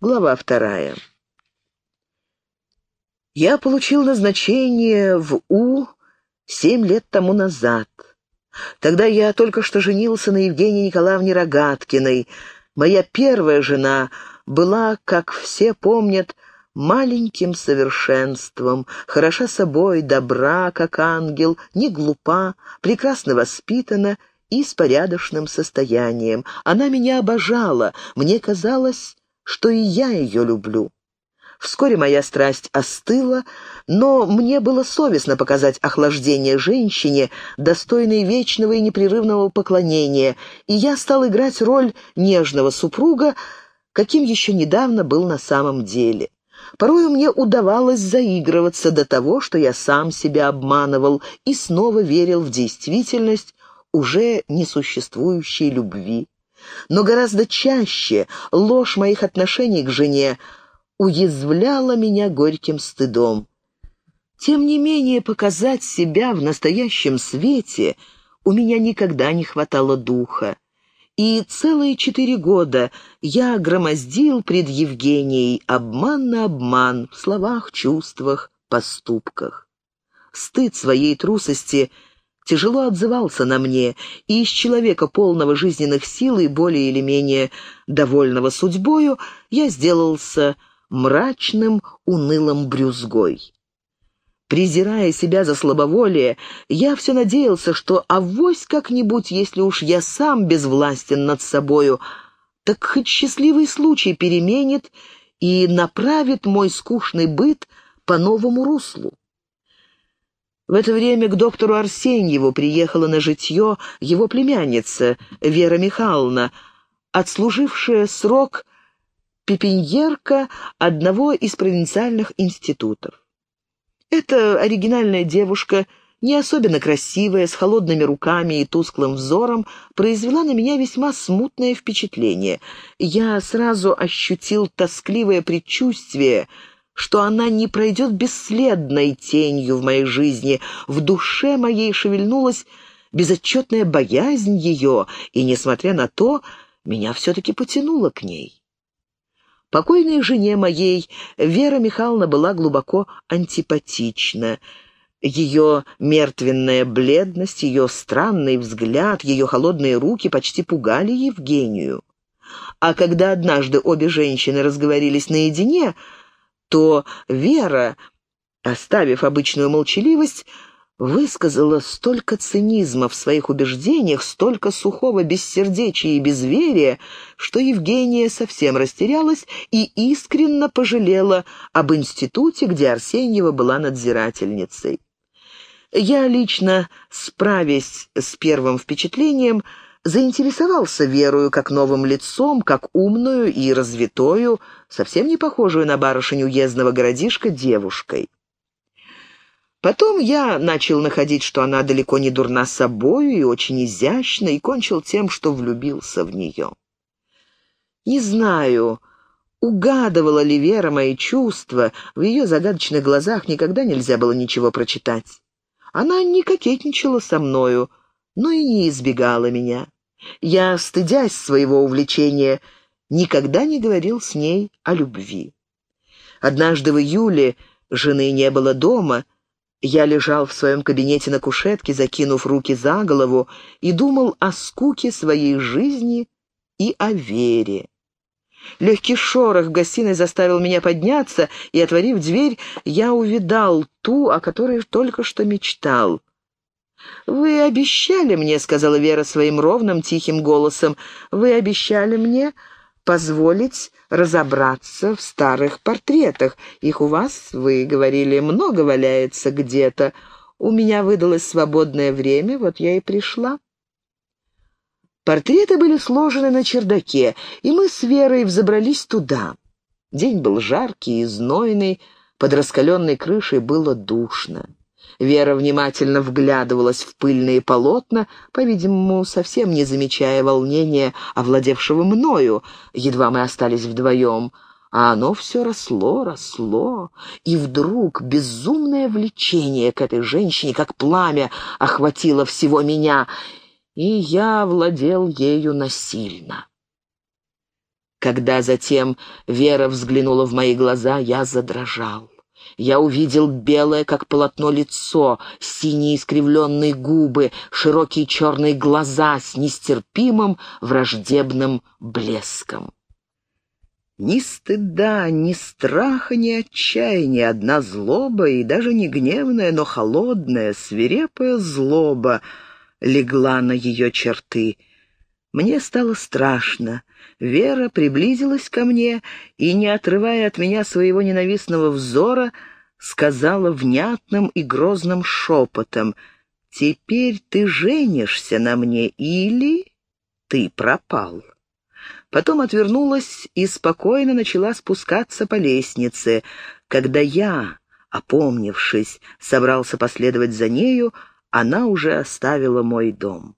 Глава вторая. Я получил назначение в У семь лет тому назад. Тогда я только что женился на Евгении Николаевне Рогаткиной. Моя первая жена была, как все помнят, маленьким совершенством, хороша собой, добра, как ангел, не глупа, прекрасно воспитана и с порядочным состоянием. Она меня обожала, мне казалось, что и я ее люблю. Вскоре моя страсть остыла, но мне было совестно показать охлаждение женщине, достойной вечного и непрерывного поклонения, и я стал играть роль нежного супруга, каким еще недавно был на самом деле. Порою мне удавалось заигрываться до того, что я сам себя обманывал и снова верил в действительность уже несуществующей любви. Но гораздо чаще ложь моих отношений к жене уязвляла меня горьким стыдом. Тем не менее, показать себя в настоящем свете у меня никогда не хватало духа. И целые четыре года я громоздил пред Евгенией обман на обман в словах, чувствах, поступках. Стыд своей трусости тяжело отзывался на мне, и из человека, полного жизненных сил и более или менее довольного судьбою, я сделался мрачным, унылым брюзгой. Презирая себя за слабоволие, я все надеялся, что авось как-нибудь, если уж я сам безвластен над собою, так хоть счастливый случай переменит и направит мой скучный быт по новому руслу. В это время к доктору Арсеньеву приехала на житье его племянница Вера Михайловна, отслужившая срок пепеньерка одного из провинциальных институтов. Эта оригинальная девушка, не особенно красивая, с холодными руками и тусклым взором, произвела на меня весьма смутное впечатление. Я сразу ощутил тоскливое предчувствие, что она не пройдет бесследной тенью в моей жизни. В душе моей шевельнулась безотчетная боязнь ее, и, несмотря на то, меня все-таки потянуло к ней. Покойной жене моей Вера Михайловна была глубоко антипатична. Ее мертвенная бледность, ее странный взгляд, ее холодные руки почти пугали Евгению. А когда однажды обе женщины разговорились наедине, то Вера, оставив обычную молчаливость, высказала столько цинизма в своих убеждениях, столько сухого бессердечия и безверия, что Евгения совсем растерялась и искренне пожалела об институте, где Арсеньева была надзирательницей. Я лично, справясь с первым впечатлением, заинтересовался Верою как новым лицом, как умную и развитою, совсем не похожую на барышень уездного городишка девушкой. Потом я начал находить, что она далеко не дурна собою и очень изящна, и кончил тем, что влюбился в нее. Не знаю, угадывала ли Вера мои чувства, в ее загадочных глазах никогда нельзя было ничего прочитать. Она не кокетничала со мною, но и не избегала меня. Я, стыдясь своего увлечения, никогда не говорил с ней о любви. Однажды в июле жены не было дома — я лежал в своем кабинете на кушетке, закинув руки за голову, и думал о скуке своей жизни и о вере. Легкий шорох в гостиной заставил меня подняться, и, отворив дверь, я увидал ту, о которой только что мечтал. «Вы обещали мне», — сказала Вера своим ровным тихим голосом, — «вы обещали мне позволить разобраться в старых портретах. Их у вас, вы говорили, много валяется где-то. У меня выдалось свободное время, вот я и пришла. Портреты были сложены на чердаке, и мы с Верой взобрались туда. День был жаркий и знойный, под раскаленной крышей было душно. Вера внимательно вглядывалась в пыльные полотна, по-видимому, совсем не замечая волнения, овладевшего мною, едва мы остались вдвоем. А оно все росло, росло, и вдруг безумное влечение к этой женщине, как пламя, охватило всего меня, и я владел ею насильно. Когда затем Вера взглянула в мои глаза, я задрожал. Я увидел белое, как полотно, лицо, синие искривленные губы, широкие черные глаза с нестерпимым враждебным блеском. Ни стыда, ни страха, ни отчаяния, одна злоба, и даже не гневная, но холодная, свирепая злоба легла на ее черты. Мне стало страшно. Вера приблизилась ко мне и, не отрывая от меня своего ненавистного взора, сказала внятным и грозным шепотом, «Теперь ты женишься на мне или ты пропал». Потом отвернулась и спокойно начала спускаться по лестнице. Когда я, опомнившись, собрался последовать за нею, она уже оставила мой дом.